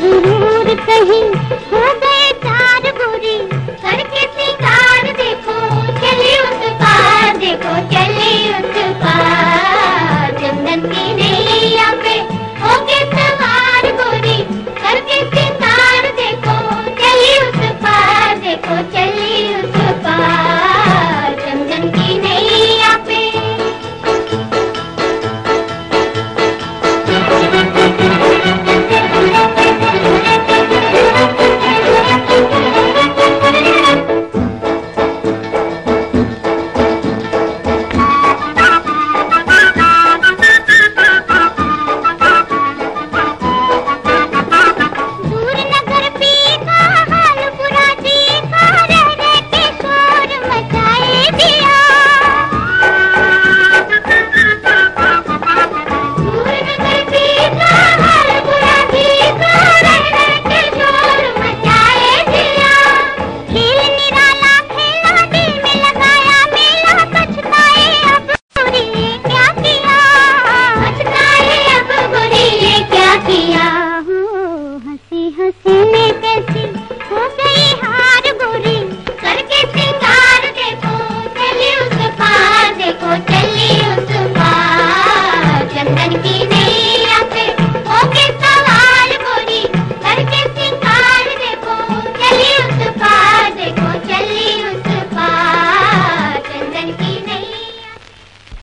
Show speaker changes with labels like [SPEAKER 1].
[SPEAKER 1] ज़रूर कहीं। हंसी